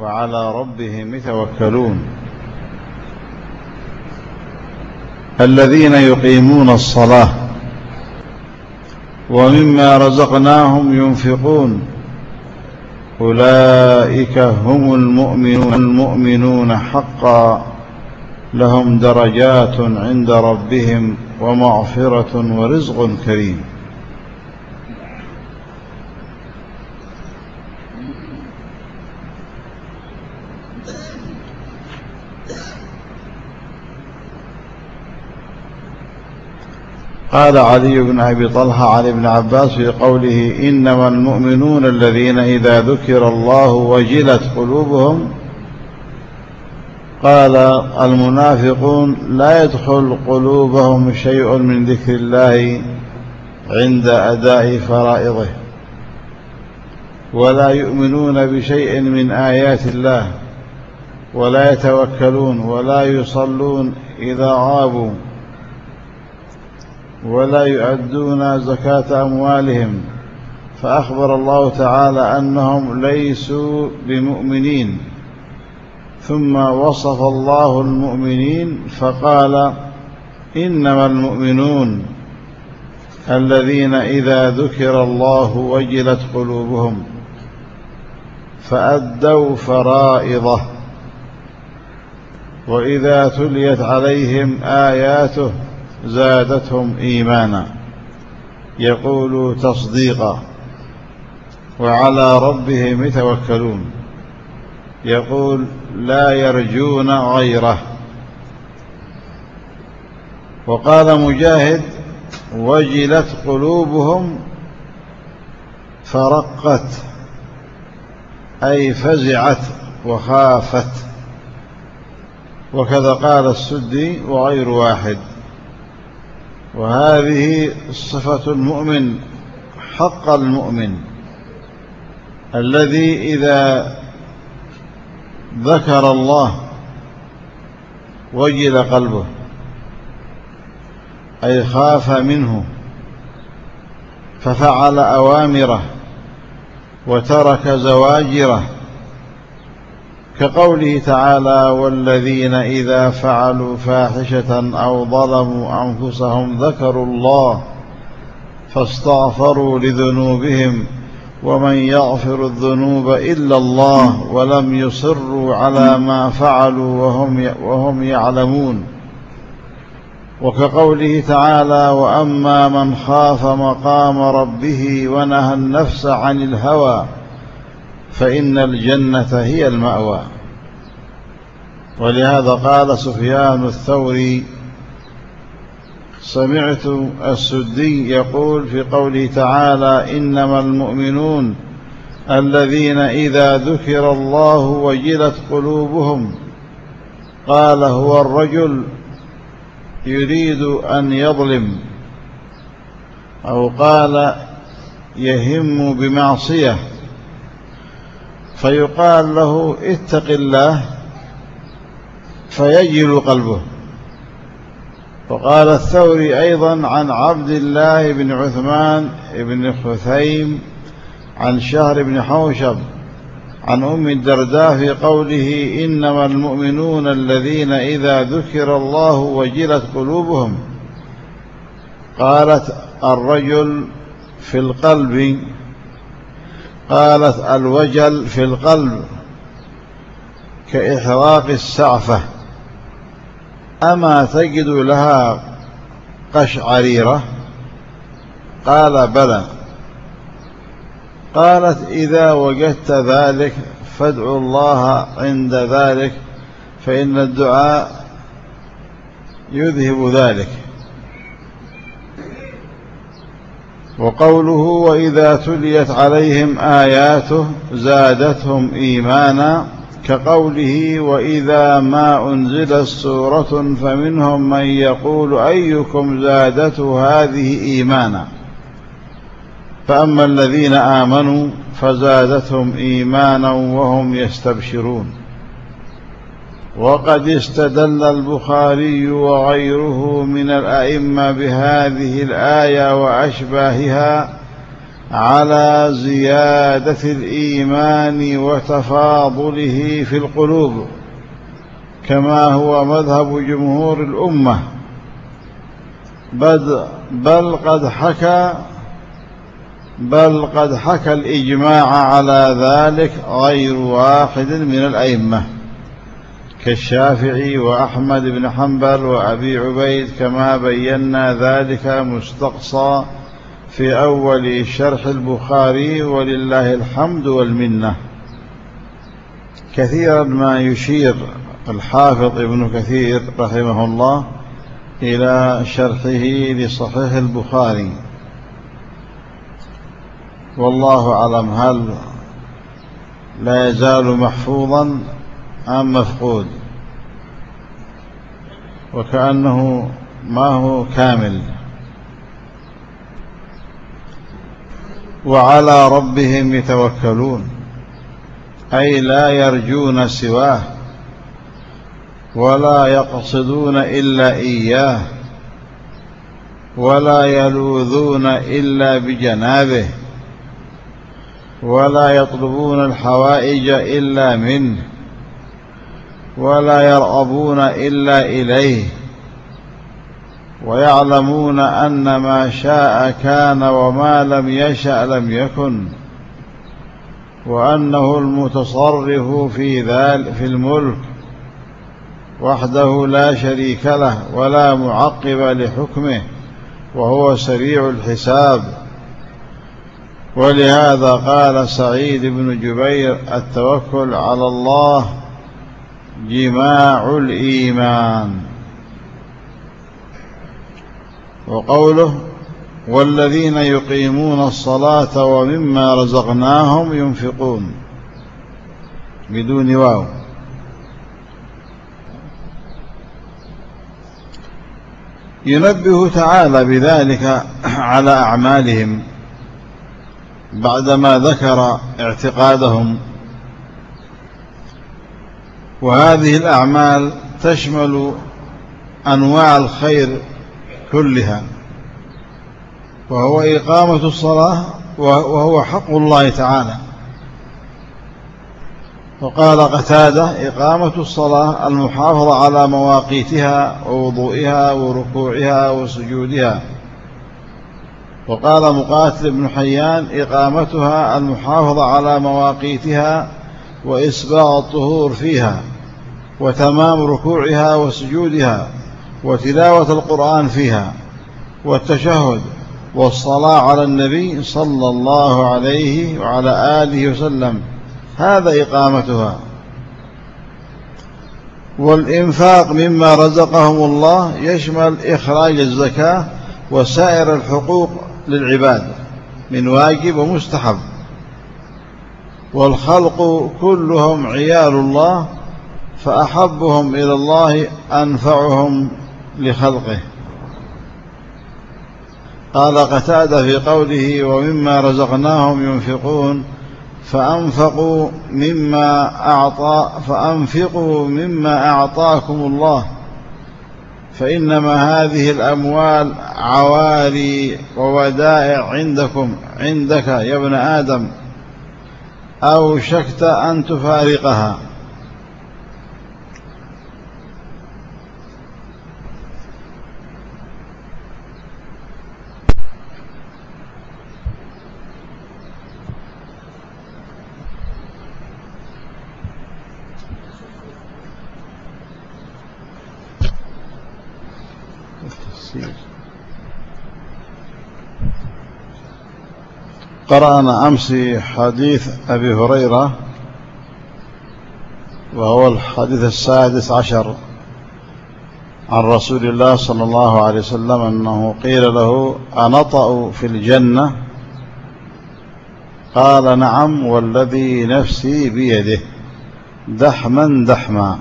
وعلى ربهم يتوكلون. الذين يقيمون الصلاة ومما رزقناهم ينفقون أولئك هم المؤمنون المؤمنون حقا. لهم درجات عند ربهم ومغفرة ورزق كريم. قال علي بن أبي طلحة عن ابن عباس في قوله إنما المؤمنون الذين إذا ذكر الله وجلت قلوبهم قال المنافقون لا يدخل قلوبهم شيء من ذكر الله عند أداء فرائضه ولا يؤمنون بشيء من آيات الله ولا يتوكلون ولا يصلون إذا غابوا ولا يؤدون زكاة أموالهم. فأخبر الله تعالى أنهم ليسوا بمؤمنين. ثم وصف الله المؤمنين فقال إنما المؤمنون الذين إذا ذكر الله وجلت قلوبهم فأدوا فرائضه. وإذا تليت عليهم آياته زادتهم إيمانا. يقول تصديقا. وعلى ربهم يتوكلون. يقول لا يرجون غيره. وقال مجاهد وجلت قلوبهم فرقت أي فزعت وخافت. وكذا قال السدي وغير واحد. وهذه صفة المؤمن حق المؤمن. الذي إذا ذكر الله وجل قلبه أي خاف منه ففعل أوامره وترك زواجره كقوله تعالى والذين إذا فعلوا فاحشة أو ظلموا أنفسهم ذكروا الله فاستغفروا لذنوبهم ومن يغفر الذنوب إلا الله ولم يصروا على ما فعلوا وهم وهم يعلمون. وكقوله تعالى وأما من خاف مقام ربه ونهى النفس عن الهوى فإن الجنة هي المأوى. ولهذا قال سفيان الثوري سمعت السدي يقول في قوله تعالى إنما المؤمنون الذين إذا ذكر الله وجلت قلوبهم قال هو الرجل يريد أن يظلم أو قال يهم بمعصية. فيقال له اتق الله فيجل قلبه. وقال الثوري أيضا عن عبد الله بن عثمان بن خثيم عن شهر بن حوشب عن أم الدرداء في قوله إنما المؤمنون الذين إذا ذكر الله وجلت قلوبهم قالت الرجل في القلب قالت الوجل في القلب كإحراق السعفة أما تجد لها قشعريرة؟ قال بلى. قالت إذا وجدت ذلك فادعوا الله عند ذلك فإن الدعاء يذهب ذلك. وقوله وإذا تليت عليهم آياته زادتهم إيمانا كقوله وإذا ما أنزلت سورة فمنهم من يقول أيكم زادته هذه إيمانا فأما الذين آمنوا فزادتهم إيمانا وهم يستبشرون وقد استدل البخاري وغيره من الأئمة بهذه الآية وأشباهها على زيادة الإيمان وتفاضله في القلوب كما هو مذهب جمهور الأمة. بل قد حكى بل قد حكى الإجماع على ذلك غير واحد من الأئمة. كالشافعي وأحمد بن حنبل وأبي عبيد كما بينا ذلك مستقصى في أول شرح البخاري ولله الحمد والمنة. كثيرا ما يشير الحافظ ابن كثير رحمه الله إلى شرحه لصحيح البخاري. والله أعلم هل لا يزال محفوظا أم مفقود. وكأنه ما هو كامل. وعلى ربهم يتوكلون. أي لا يرجون سواه. ولا يقصدون إلا إياه. ولا يلوذون إلا بجنابه. ولا يطلبون الحوائج إلا منه. ولا يرغبون إلا إليه ويعلمون أن ما شاء كان وما لم يشأ لم يكن وأنه المتصرف في ذلك في الملك وحده لا شريك له ولا معقب لحكمه وهو سريع الحساب. ولهذا قال سعيد بن جبير التوكل على الله جماع الإيمان. وقوله والذين يقيمون الصلاة ومما رزقناهم ينفقون. بدون واو. ينبه تعالى بذلك على أعمالهم بعدما ذكر اعتقادهم وهذه الأعمال تشمل أنواع الخير كلها وهو إقامة الصلاة وهو حق الله تعالى. وقال قتادة إقامة الصلاة المحافظة على مواقيتها ووضوئها وركوعها وسجودها. وقال مقاتل بن حيان إقامتها المحافظة على مواقيتها وإسباغ الطهور فيها. وتمام ركوعها وسجودها وتلاوة القرآن فيها والتشهد والصلاة على النبي صلى الله عليه وعلى آله وسلم. هذا إقامتها. والإنفاق مما رزقهم الله يشمل إخراج الزكاة وسائر الحقوق للعباد من واجب ومستحب. والخلق كلهم عيال الله فأحبهم إلى الله أنفعهم لخلقه. قال قتادة في قوله ومما رزقناهم ينفقون فأنفقوا مما أعطى فأنفقوا مما أعطاكم الله. فإنما هذه الأموال عوالي وودائع عندكم عندك يا ابن آدم. أو شكت أن تفارقها. قرأنا أمس حديث أبي هريرة وهو الحديث السادس عشر عن رسول الله صلى الله عليه وسلم أنه قيل له أنطأ في الجنة؟ قال نعم والذي نفسي بيده دحما دحما.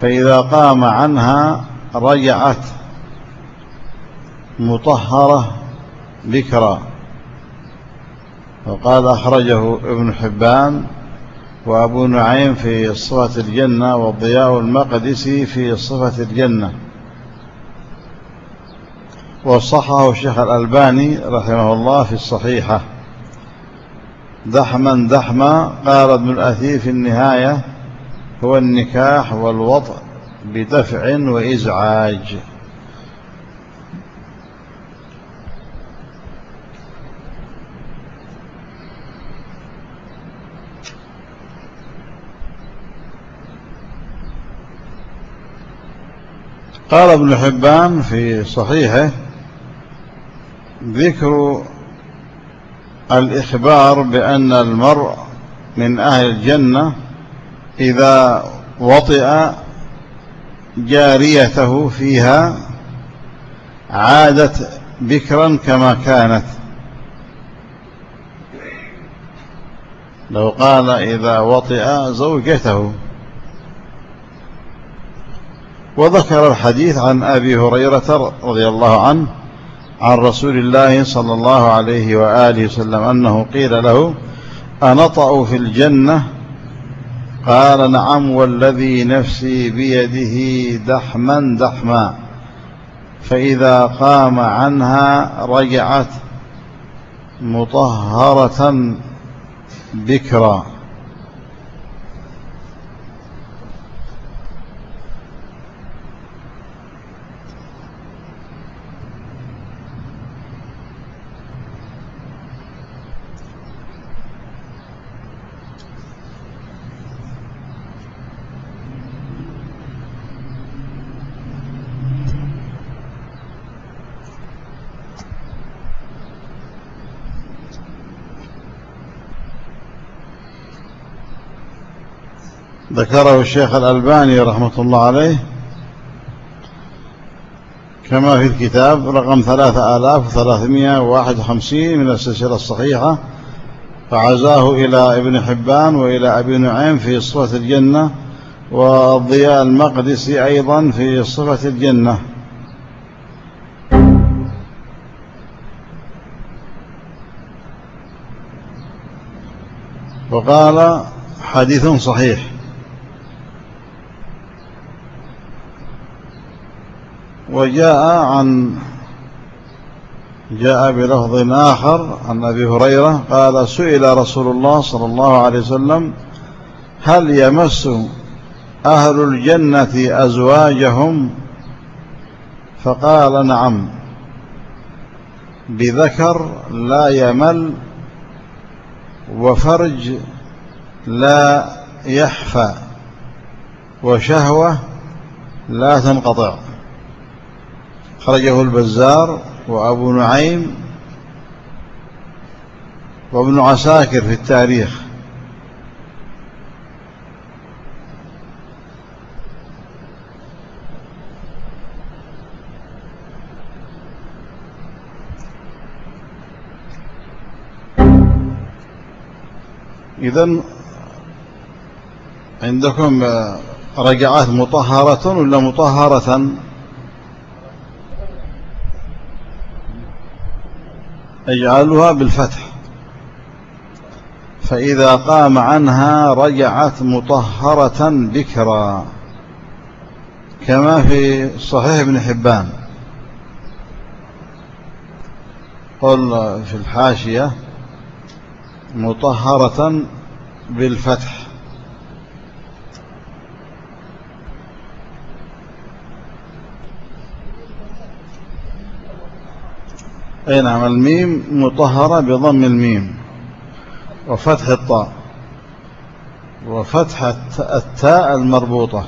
فإذا قام عنها رجعت مطهرة بكرا. وقال أخرجه ابن حبان وأبو نعيم في صفة الجنة والضياء المقدسي في صفة الجنة. وصحه الشيخ الألباني رحمه الله في الصحيحة. دحما دحما قال ابن الأثير في النهاية هو النكاح والوطء بدفع وإزعاج. قال ابن حبان في صحيحه ذكر الإخبار بأن المرء من أهل الجنة إذا وطئ جاريته فيها عادت بكرا كما كانت. لو قال إذا وطئ زوجته. وذكر الحديث عن أبي هريرة رضي الله عنه عن رسول الله صلى الله عليه وآله وسلم أنه قيل له أنطأ في الجنة؟ قال نعم والذي نفسي بيده دحما دحما فإذا قام عنها رجعت مطهرة بكرا. ذكره الشيخ الألباني رحمة الله عليه كما في الكتاب رقم ثلاثة آلاف وثلاثمائة وواحد وخمسين من السلسلة الصحيحة فعزاه إلى ابن حبان وإلى أبي نعيم في صفة الجنة والضياء المقدسي أيضا في صفة الجنة. وقال حديث صحيح. وجاء عن جاء بلفظ آخر عن أبي هريرة قال سئل رسول الله صلى الله عليه وسلم هل يمس أهل الجنة أزواجهم؟ فقال نعم. بذكر لا يمل وفرج لا يحفى وشهوة لا تنقطع. خرجه البزار وأبو نعيم وابن عساكر في التاريخ. إذن عندكم رجعات مطهرة ولا مطهرة؟ اجعلها بالفتح. فإذا قام عنها رجعت مطهرة بكرا كما في صحيح ابن حبان. قل في الحاشية مطهرة بالفتح. أي نعم الميم مطهرة بضم الميم وفتح الطاء وفتح التاء المربوطة.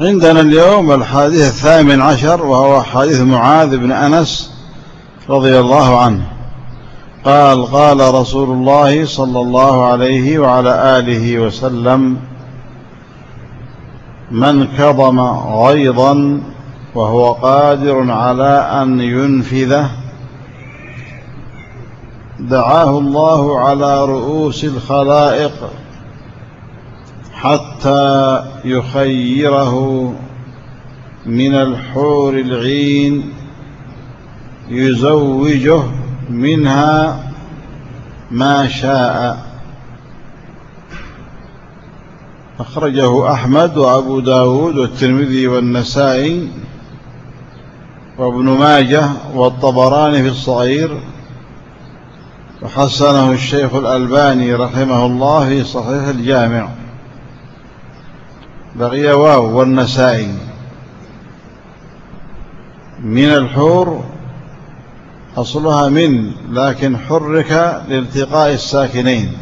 عندنا اليوم الحديث الثامن عشر وهو حديث معاذ بن أنس رضي الله عنه. قال قال رسول الله صلى الله عليه وعلى آله وسلم من كظم غيظا وهو قادر على أن ينفذه دعاه الله على رؤوس الخلائق حتى يخيره من الحور العين يزوجه منها ما شاء. أخرجه أحمد وأبو داود والترمذي والنسائي وابن ماجه والطبراني في الصغير وحسنه الشيخ الألباني رحمه الله في صحيح الجامع. بقي واو والنسائي. من الحور أصلها من لكن حرك لالتقاء الساكنين.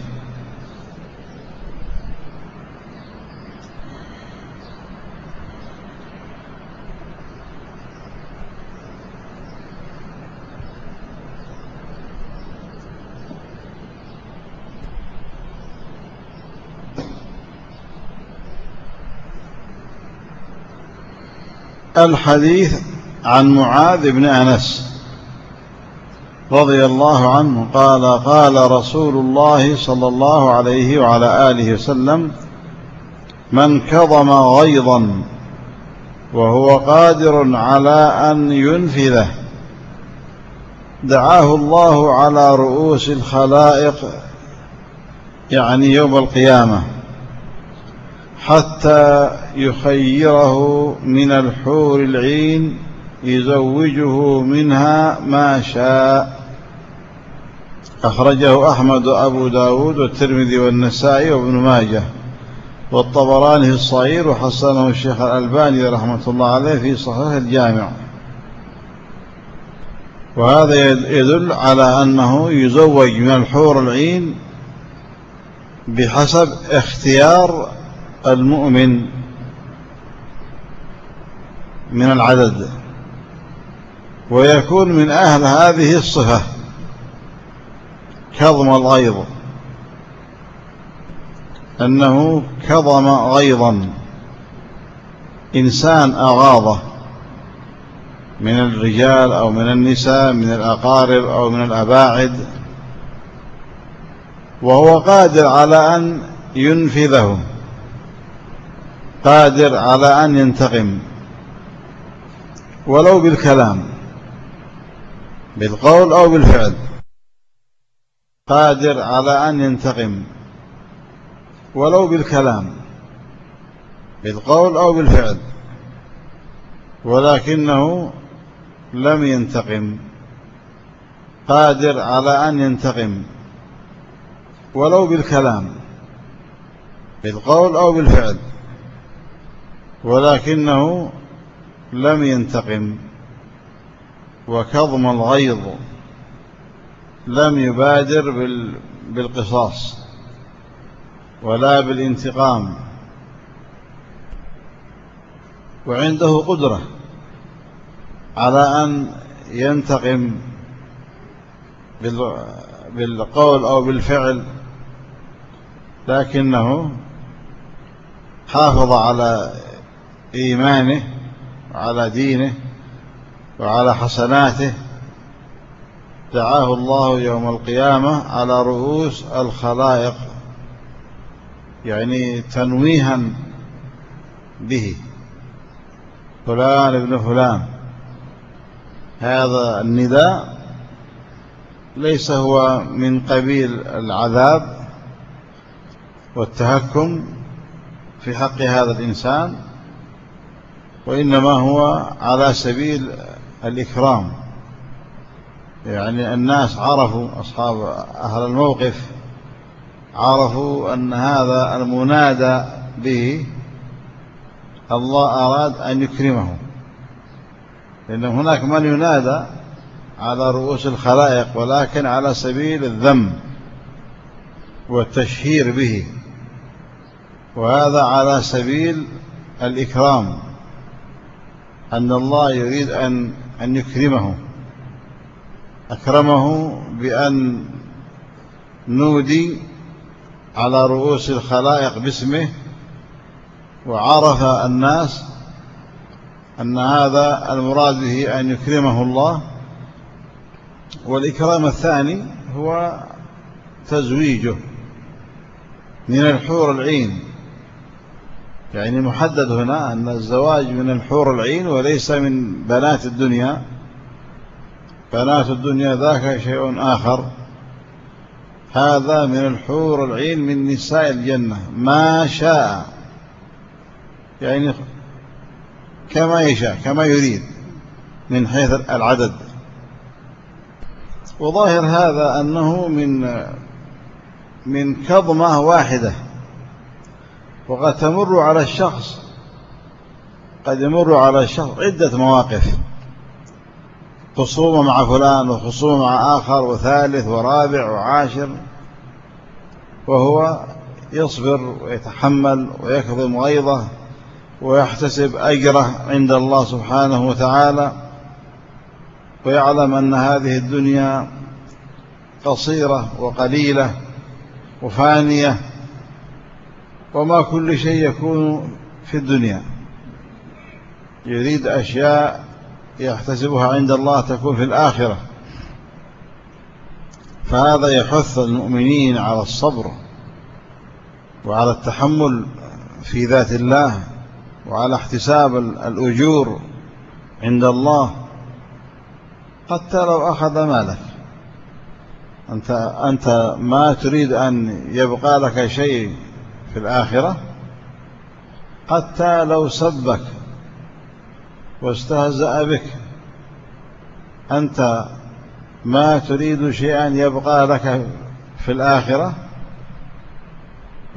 الحديث عن معاذ بن أنس. رضي الله عنه قال قال رسول الله صلى الله عليه وعلى آله وسلم من كظم غيظا وهو قادر على أن ينفذه دعاه الله على رؤوس الخلائق يعني يوم القيامة حتى يخيره من الحور العين يزوجه منها ما شاء. أخرجه أحمد وأبو داود والترمذي والنسائي وابن ماجه. والطبراني في الصغير وحسنه الشيخ الألباني رحمة الله عليه في صحيح الجامع. وهذا يدل على أنه يزوج من الحور العين بحسب اختيار المؤمن من العدد ويكون من أهل هذه الصفة. كظم الغيظ أنه كظم غيظا. إنسان أغاضه من الرجال أو من النساء من الأقارب أو من الأباعد. وهو قادر على أن ينفذه قادر على أن ينتقم. ولو بالكلام بالقول أو بالفعل. قادر على أن ينتقم ولو بالكلام بالقول أو بالفعل ولكنه لم ينتقم قادر على أن ينتقم ولو بالكلام بالقول أو بالفعل ولكنه لم ينتقم وكظم الغيظ. لم يبادر بالقصاص ولا بالانتقام. وعنده قدرة على أن ينتقم بالقول أو بالفعل لكنه حافظ على إيمانه وعلى دينه وعلى حسناته. دعاه الله يوم القيامة على رؤوس الخلائق يعني تنويها به. فلان ابن فلان. هذا النداء ليس هو من قبيل العذاب والتهكم في حق هذا الإنسان وإنما هو على سبيل الإكرام. يعني الناس عرفوا أصحاب أهل الموقف عرفوا أن هذا المنادى به الله أراد أن يكرمه. لأن هناك من ينادى على رؤوس الخلائق ولكن على سبيل الذم والتشهير به وهذا على سبيل الإكرام أن الله يريد أن أن يكرمه. أكرمه بأن نودي على رؤوس الخلائق باسمه وعرف الناس أن هذا المراد به أن يكرمه الله والإكرام الثاني هو تزويجه من الحور العين. يعني محدد هنا أن الزواج من الحور العين وليس من بنات الدنيا. بنات الدنيا ذاك شيء آخر. هذا من الحور العين من نساء الجنة. ما شاء. يعني كما يشاء كما يريد. من حيث العدد. وظاهر هذا أنه من من كظمة واحدة. وقد تمر على الشخص قد يمر على الشخص عدة مواقف. خصومة مع فلان وخصومة مع آخر وثالث ورابع وعاشر وهو يصبر ويتحمل ويكظم غيظه ويحتسب أجره عند الله سبحانه وتعالى ويعلم أن هذه الدنيا قصيرة وقليلة وفانية وما كل شيء يكون في الدنيا. يريد أشياء يحتسبها عند الله تكون في الآخرة. فهذا يحث المؤمنين على الصبر وعلى التحمل في ذات الله وعلى احتساب الأجور عند الله. حتى لو أخذ مالك أنت, أنت ما تريد أن يبقى لك شيء في الآخرة حتى لو سبك واستهزأ بك. أنت ما تريد شيئا يبقى لك في الآخرة؟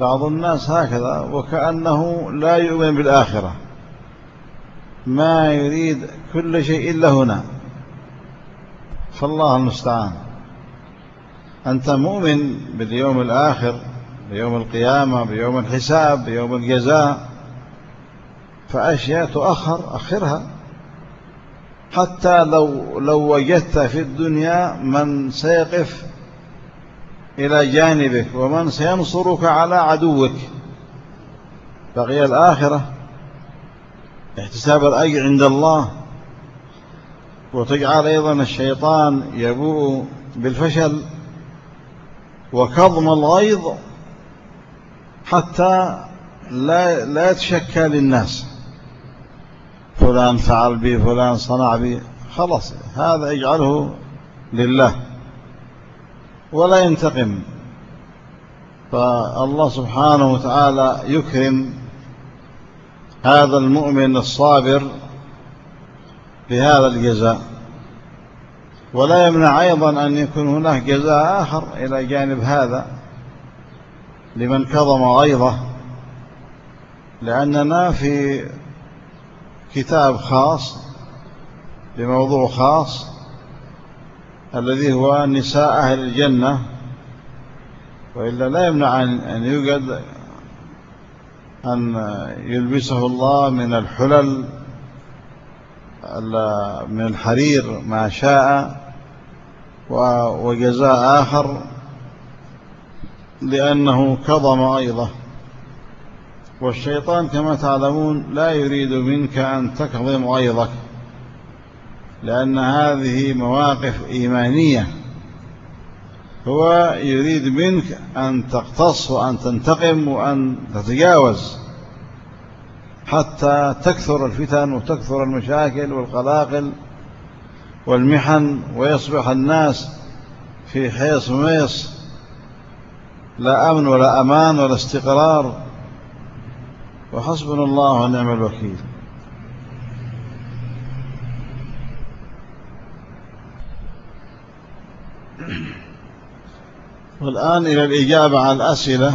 بعض الناس هكذا وكأنه لا يؤمن بالآخرة. ما يريد كل شيء إلا هنا. فالله المستعان. أنت مؤمن باليوم الآخر بيوم القيامة بيوم الحساب بيوم الجزاء. فأشياء تؤخر أخرها. حتى لو لو وجدت في الدنيا من سيقف إلى جانبك ومن سينصرك على عدوك. بقي الآخرة احتساب الأجر عند الله. وتجعل أيضا الشيطان يبوء بالفشل وكظم الغيظ حتى لا لا يتشكى للناس. فلان فعل بي فلان صنع بي. خلاص هذا يجعله لله. ولا ينتقم. فالله سبحانه وتعالى يكرم هذا المؤمن الصابر بهذا الجزاء. ولا يمنع أيضا أن يكون هناك جزاء آخر إلى جانب هذا لمن كظم غيظه. لأننا في كتاب خاص بموضوع خاص الذي هو نساء أهل الجنة وإلا لا يمنع أن يوجد أن يلبسه الله من الحلل من الحرير ما شاء وجزاء آخر لأنه كظم أيضا. والشيطان كما تعلمون لا يريد منك أن تكظم أيضك لأن هذه مواقف إيمانية. هو يريد منك أن تقتص وأن تنتقم وأن تتجاوز حتى تكثر الفتن وتكثر المشاكل والقلاقل والمحن ويصبح الناس في حيص ميص لا أمن ولا أمان ولا استقرار. وحسبنا الله ونعم الوكيل. والآن إلى الإجابة على الأسئلة.